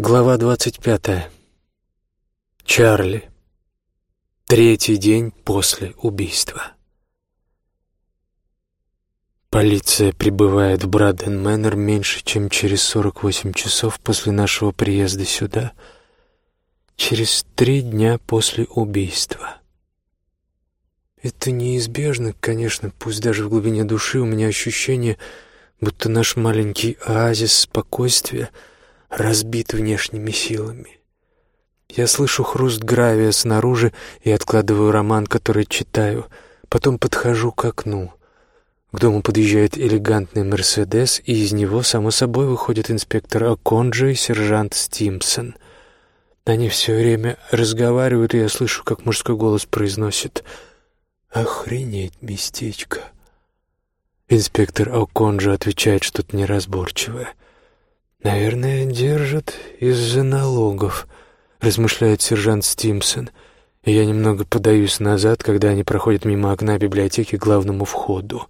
Глава двадцать пятая. Чарли. Третий день после убийства. Полиция прибывает в Браден-Мэннер меньше, чем через 48 часов после нашего приезда сюда, через три дня после убийства. Это неизбежно, конечно, пусть даже в глубине души у меня ощущение, будто наш маленький оазис спокойствия — разбит внешними силами. Я слышу хруст гравия снаружи и откладываю роман, который читаю. Потом подхожу к окну. К дому подъезжает элегантный «Мерседес», и из него, само собой, выходит инспектор Оконджи и сержант Стимсон. Они все время разговаривают, и я слышу, как мужской голос произносит «Охренеть местечко». Инспектор Оконджи отвечает что-то неразборчивое — «Наверное, держат из-за налогов», — размышляет сержант Стимсон. И я немного подаюсь назад, когда они проходят мимо окна библиотеки к главному входу.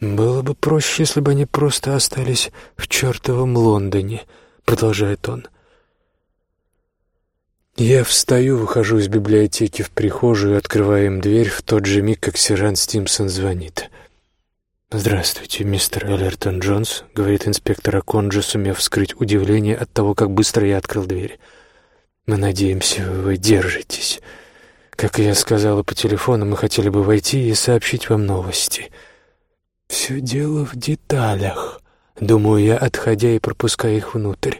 «Было бы проще, если бы они просто остались в чертовом Лондоне», — продолжает он. Я встаю, выхожу из библиотеки в прихожую, открываю им дверь в тот же миг, как сержант Стимсон звонит. «Здравствуйте, мистер Эллертон Джонс», — говорит инспектор Аконджи, сумев вскрыть удивление от того, как быстро я открыл дверь. «Мы надеемся, вы держитесь. Как я сказала по телефону, мы хотели бы войти и сообщить вам новости». «Все дело в деталях», — думаю я, отходя и пропуская их внутрь.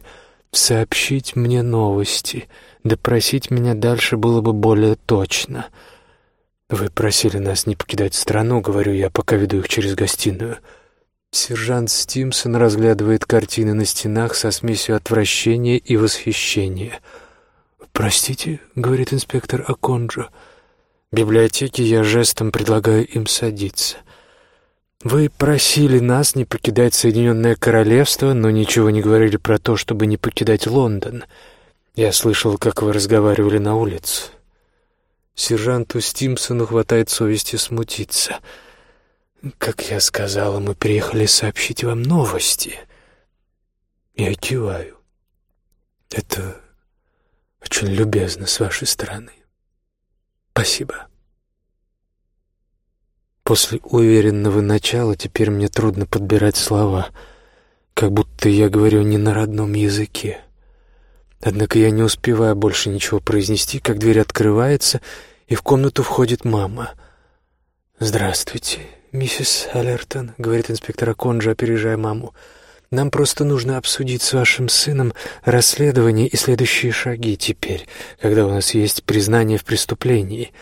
«Сообщить мне новости, допросить меня дальше было бы более точно». «Вы просили нас не покидать страну», — говорю я, пока веду их через гостиную. Сержант Стимсон разглядывает картины на стенах со смесью отвращения и восхищения. «Простите», — говорит инспектор Аконджо. Библиотеке я жестом предлагаю им садиться. «Вы просили нас не покидать Соединенное Королевство, но ничего не говорили про то, чтобы не покидать Лондон. Я слышал, как вы разговаривали на улице». Сержанту Стимсону хватает совести смутиться. «Как я сказала, мы приехали сообщить вам новости». Я киваю. «Это очень любезно с вашей стороны. Спасибо». После уверенного начала теперь мне трудно подбирать слова, как будто я говорю не на родном языке. Однако я не успеваю больше ничего произнести, как дверь открывается, и в комнату входит мама. «Здравствуйте, миссис Аллертон», — говорит инспектор Конджа, опережая маму. «Нам просто нужно обсудить с вашим сыном расследование и следующие шаги теперь, когда у нас есть признание в преступлении».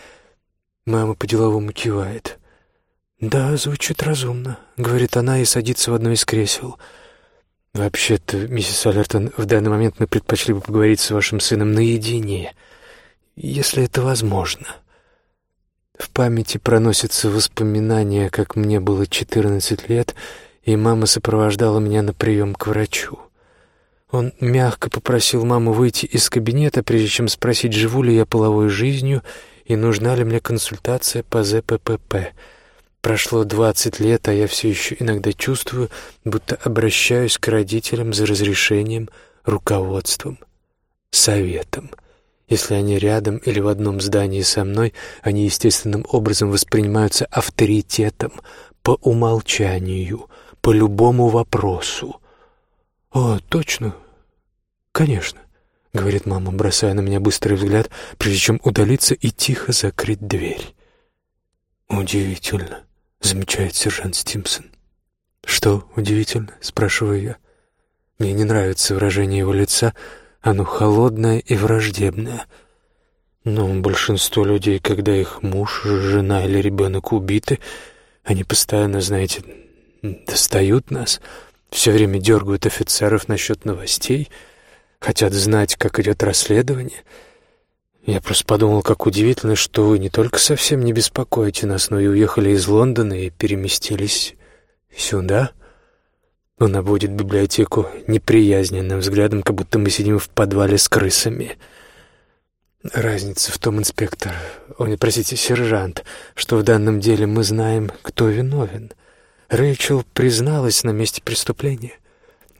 Мама по-деловому кивает. «Да, звучит разумно», — говорит она и садится в одно из кресел. «Вообще-то, миссис Аллертон, в данный момент мы предпочли бы поговорить с вашим сыном наедине» если это возможно. В памяти проносятся воспоминания, как мне было 14 лет, и мама сопровождала меня на прием к врачу. Он мягко попросил маму выйти из кабинета, прежде чем спросить, живу ли я половой жизнью и нужна ли мне консультация по ЗППП. Прошло 20 лет, а я все еще иногда чувствую, будто обращаюсь к родителям за разрешением, руководством, советом. Если они рядом или в одном здании со мной, они естественным образом воспринимаются авторитетом по умолчанию, по любому вопросу. «О, точно? Конечно», — говорит мама, бросая на меня быстрый взгляд, прежде чем удалиться и тихо закрыть дверь. «Удивительно», — замечает сержант Стимсон. «Что удивительно?» — спрашиваю я. Мне не нравится выражение его лица — оно холодное и враждебное. Но большинство людей, когда их муж, жена или ребенок убиты, они постоянно, знаете, достают нас, все время дергают офицеров насчет новостей, хотят знать, как идет расследование. Я просто подумал, как удивительно, что вы не только совсем не беспокоите нас, но и уехали из Лондона и переместились сюда. Он обводит библиотеку неприязненным взглядом, как будто мы сидим в подвале с крысами. Разница в том, инспектор, о, не простите, сержант, что в данном деле мы знаем, кто виновен. Рэйчел призналась на месте преступления.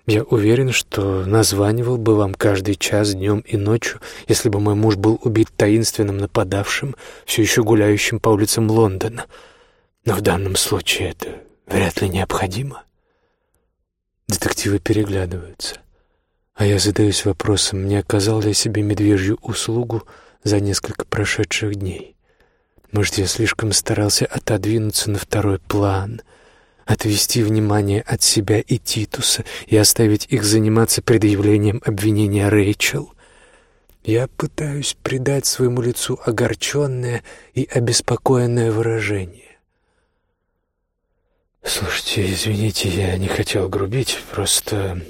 Я уверен, что названивал бы вам каждый час днем и ночью, если бы мой муж был убит таинственным нападавшим, все еще гуляющим по улицам Лондона. Но в данном случае это вряд ли необходимо. Детективы переглядываются. А я задаюсь вопросом, не оказал ли я себе медвежью услугу за несколько прошедших дней. Может, я слишком старался отодвинуться на второй план — отвести внимание от себя и Титуса и оставить их заниматься предъявлением обвинения Рэйчел. Я пытаюсь придать своему лицу огорченное и обеспокоенное выражение. «Слушайте, извините, я не хотел грубить, просто...»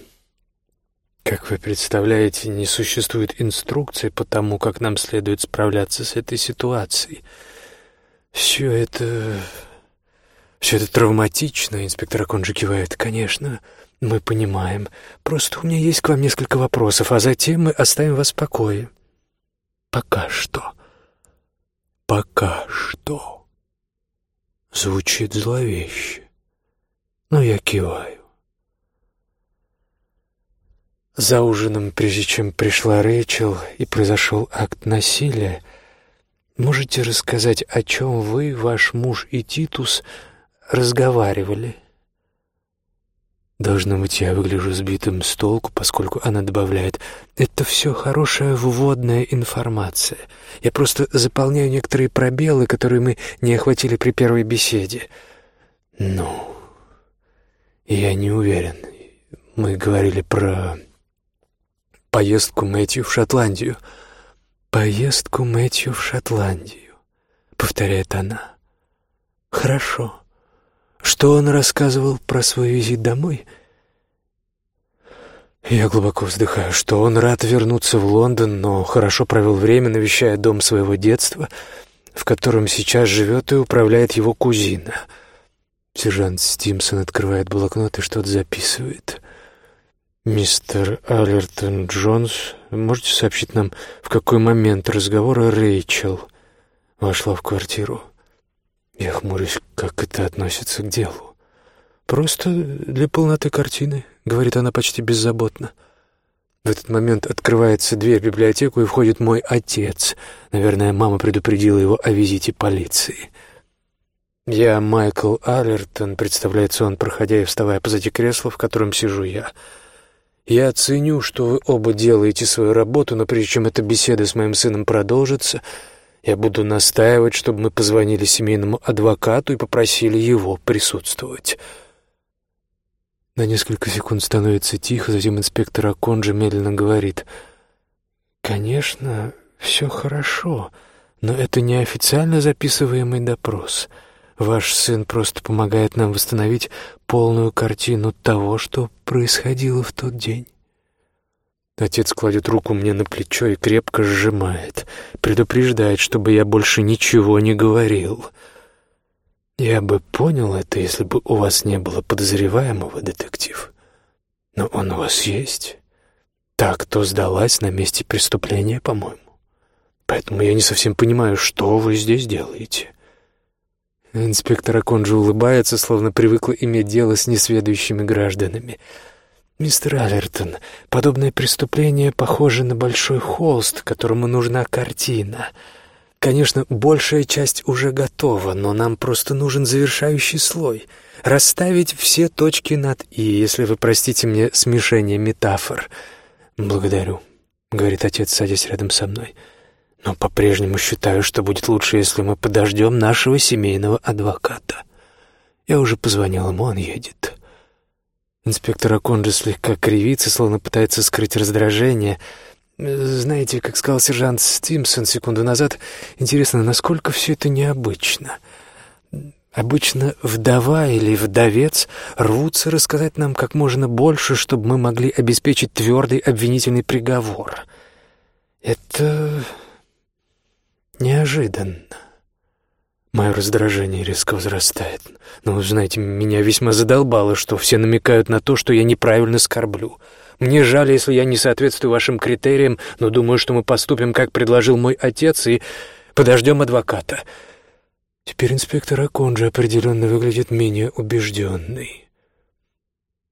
Как вы представляете, не существует инструкции по тому, как нам следует справляться с этой ситуацией. Все это «Все это травматично», — инспектор Аконжи кивает. «Конечно, мы понимаем. Просто у меня есть к вам несколько вопросов, а затем мы оставим вас в покое». «Пока что». «Пока что». Звучит зловеще, но я киваю. За ужином, прежде чем пришла Рэйчел и произошел акт насилия, можете рассказать, о чем вы, ваш муж и Титус разговаривали. Должно быть, я выгляжу сбитым с толку, поскольку она добавляет, это все хорошая вводная информация. Я просто заполняю некоторые пробелы, которые мы не охватили при первой беседе. Ну, я не уверен. Мы говорили про поездку Мэтью в Шотландию. Поездку Мэтью в Шотландию, повторяет она. Хорошо. Что он рассказывал про свой визит домой? Я глубоко вздыхаю, что он рад вернуться в Лондон, но хорошо провел время, навещая дом своего детства, в котором сейчас живет и управляет его кузина. Сержант Стимсон открывает блокнот и что-то записывает. «Мистер Аллертон Джонс, можете сообщить нам, в какой момент разговора Рэйчел вошла в квартиру?» Я хмурюсь, как это относится к делу. «Просто для полноты картины», — говорит она почти беззаботно. В этот момент открывается дверь в библиотеку, и входит мой отец. Наверное, мама предупредила его о визите полиции. «Я Майкл Аллертон», — представляется он, проходя и вставая позади кресла, в котором сижу я. «Я ценю, что вы оба делаете свою работу, но прежде чем эта беседа с моим сыном продолжится, я буду настаивать, чтобы мы позвонили семейному адвокату и попросили его присутствовать. На несколько секунд становится тихо, затем инспектор Аконджи медленно говорит. «Конечно, все хорошо, но это не официально записываемый допрос. Ваш сын просто помогает нам восстановить полную картину того, что происходило в тот день». Отец кладет руку мне на плечо и крепко сжимает, предупреждает, чтобы я больше ничего не говорил. Я бы понял это, если бы у вас не было подозреваемого, детектив. Но он у вас есть. Так, кто сдалась на месте преступления, по-моему. Поэтому я не совсем понимаю, что вы здесь делаете. Инспектор Аконджи улыбается, словно привыкла иметь дело с несведущими гражданами — «Мистер Аллертон, подобное преступление похоже на большой холст, которому нужна картина. Конечно, большая часть уже готова, но нам просто нужен завершающий слой. Расставить все точки над «и», если вы простите мне смешение метафор». «Благодарю», — говорит отец, садясь рядом со мной. «Но по-прежнему считаю, что будет лучше, если мы подождем нашего семейного адвоката. Я уже позвонил ему, он едет». Инспектор Аконджи слегка кривится, словно пытается скрыть раздражение. Знаете, как сказал сержант Стимсон секунду назад, интересно, насколько все это необычно. Обычно вдова или вдовец рвутся рассказать нам как можно больше, чтобы мы могли обеспечить твердый обвинительный приговор. Это неожиданно. Мое раздражение резко возрастает. Но, знаете, меня весьма задолбало, что все намекают на то, что я неправильно скорблю. Мне жаль, если я не соответствую вашим критериям, но думаю, что мы поступим, как предложил мой отец, и подождем адвоката. Теперь инспектор Аконджи определенно выглядит менее убежденный.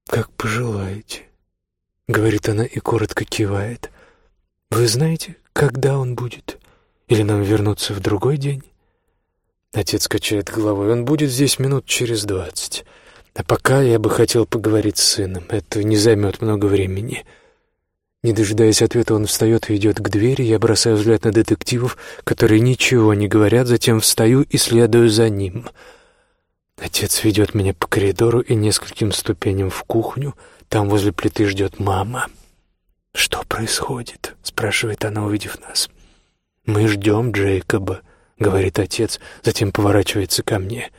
Как пожелаете. — говорит она и коротко кивает. «Вы знаете, когда он будет? Или нам вернуться в другой день?» Отец качает головой. «Он будет здесь минут через двадцать. А пока я бы хотел поговорить с сыном. Это не займет много времени». Не дожидаясь ответа, он встает и идет к двери. Я бросаю взгляд на детективов, которые ничего не говорят, затем встаю и следую за ним. Отец ведет меня по коридору и нескольким ступеням в кухню — там возле плиты ждет мама. «Что происходит?» — спрашивает она, увидев нас. «Мы ждем Джейкоба», — говорит отец, затем поворачивается ко мне.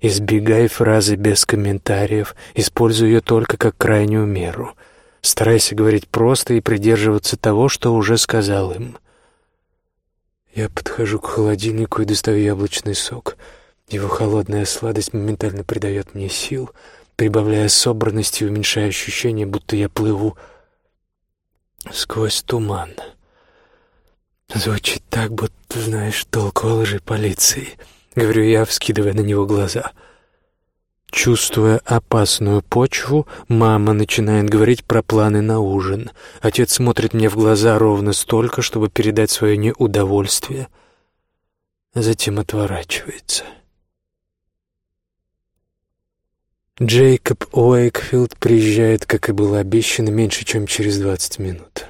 «Избегай фразы без комментариев, используй ее только как крайнюю меру. Старайся говорить просто и придерживаться того, что уже сказал им». Я подхожу к холодильнику и достаю яблочный сок. Его холодная сладость моментально придает мне сил — прибавляя собранности и уменьшая ощущение, будто я плыву сквозь туман. Звучит так, будто знаешь толк о лжи полиции, говорю я, вскидывая на него глаза. Чувствуя опасную почву, мама начинает говорить про планы на ужин. Отец смотрит мне в глаза ровно столько, чтобы передать свое неудовольствие, затем отворачивается. Джейкоб Уэйкфилд приезжает, как и было обещано, меньше, чем через двадцать минут.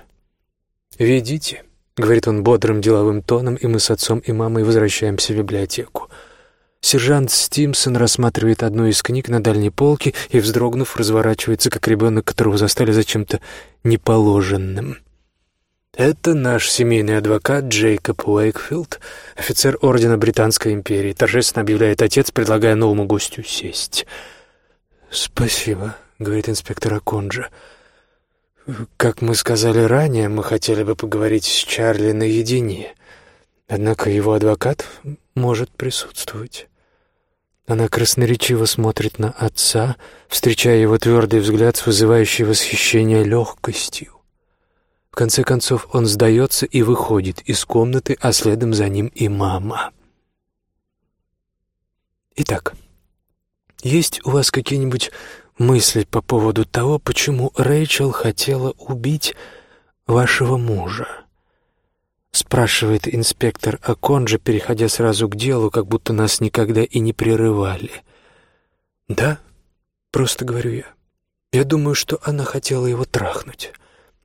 «Ведите», — говорит он бодрым деловым тоном, и мы с отцом и мамой возвращаемся в библиотеку. Сержант Стимсон рассматривает одну из книг на дальней полке и, вздрогнув, разворачивается, как ребенок, которого застали за чем-то неположенным. «Это наш семейный адвокат Джейкоб Уэйкфилд, офицер Ордена Британской империи», торжественно объявляет отец, предлагая новому гостю сесть. «Спасибо», — говорит инспектор Аконджа. «Как мы сказали ранее, мы хотели бы поговорить с Чарли наедине, однако его адвокат может присутствовать». Она красноречиво смотрит на отца, встречая его твердый взгляд с вызывающей восхищение легкостью. В конце концов он сдается и выходит из комнаты, а следом за ним и мама. Итак, есть у вас какие-нибудь мысли по поводу того, почему Рэйчел хотела убить вашего мужа?» Спрашивает инспектор Аконджа, переходя сразу к делу, как будто нас никогда и не прерывали. «Да, просто говорю я. Я думаю, что она хотела его трахнуть,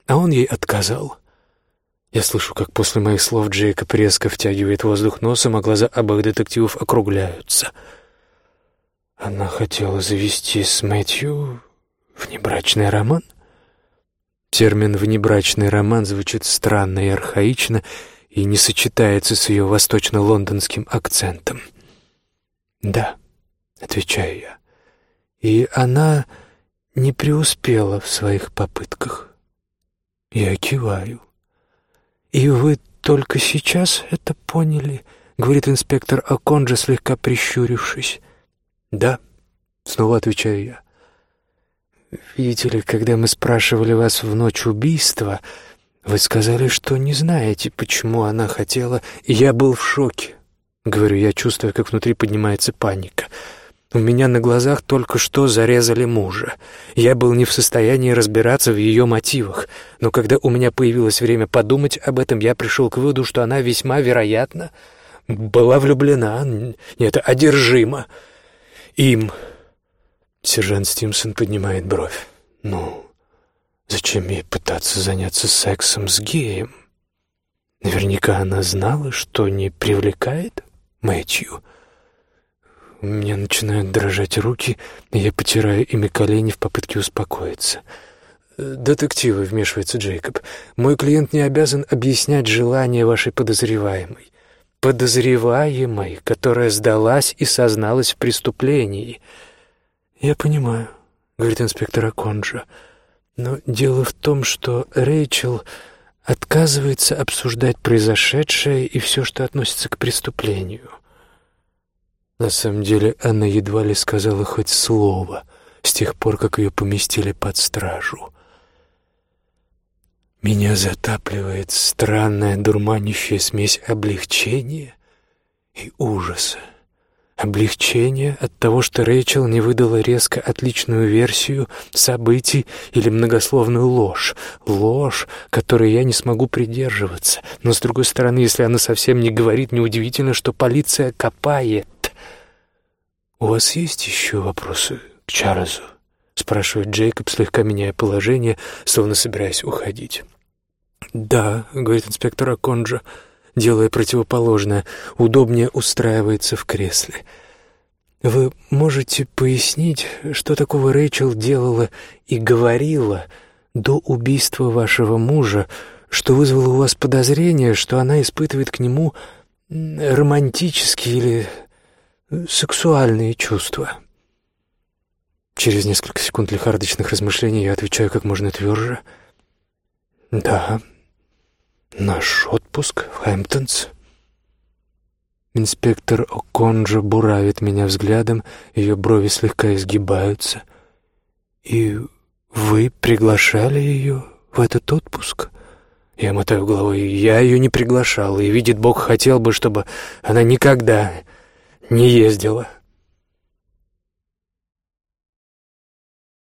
а он ей отказал». Я слышу, как после моих слов Джейкоб резко втягивает воздух носом, а глаза обоих детективов округляются — она хотела завести с Мэтью внебрачный роман? Термин «внебрачный роман» звучит странно и архаично и не сочетается с ее восточно-лондонским акцентом. «Да», — отвечаю я, — «и она не преуспела в своих попытках». Я киваю. «И вы только сейчас это поняли?» — говорит инспектор Аконджа, слегка прищурившись. «Да», — снова отвечаю я. «Видите ли, когда мы спрашивали вас в ночь убийства, вы сказали, что не знаете, почему она хотела, и я был в шоке». Говорю я, чувствуя, как внутри поднимается паника. У меня на глазах только что зарезали мужа. Я был не в состоянии разбираться в ее мотивах, но когда у меня появилось время подумать об этом, я пришел к выводу, что она весьма вероятно была влюблена, нет, одержима им. Сержант Стимсон поднимает бровь. Ну, зачем ей пытаться заняться сексом с геем? Наверняка она знала, что не привлекает Мэтью. У меня начинают дрожать руки, и я потираю ими колени в попытке успокоиться. «Детективы», — вмешивается Джейкоб, — «мой клиент не обязан объяснять желание вашей подозреваемой подозреваемой, которая сдалась и созналась в преступлении. «Я понимаю», — говорит инспектор Аконджа, «но дело в том, что Рэйчел отказывается обсуждать произошедшее и все, что относится к преступлению». На самом деле она едва ли сказала хоть слово с тех пор, как ее поместили под стражу. Меня затапливает странная дурманящая смесь облегчения и ужаса. Облегчение от того, что Рэйчел не выдала резко отличную версию событий или многословную ложь. Ложь, которой я не смогу придерживаться. Но, с другой стороны, если она совсем не говорит, неудивительно, что полиция копает. «У вас есть еще вопросы к Чарльзу?» — спрашивает Джейкоб, слегка меняя положение, словно собираясь уходить. «Да», — говорит инспектор Аконджа, — делая противоположное, удобнее устраивается в кресле. «Вы можете пояснить, что такого Рэйчел делала и говорила до убийства вашего мужа, что вызвало у вас подозрение, что она испытывает к нему романтические или сексуальные чувства?» Через несколько секунд лихорадочных размышлений я отвечаю как можно тверже. «Да, Наш отпуск в Хэмптонс. Инспектор О'Конджа буравит меня взглядом, ее брови слегка изгибаются. «И вы приглашали ее в этот отпуск?» Я мотаю головой. «Я ее не приглашал, и, видит Бог, хотел бы, чтобы она никогда не ездила».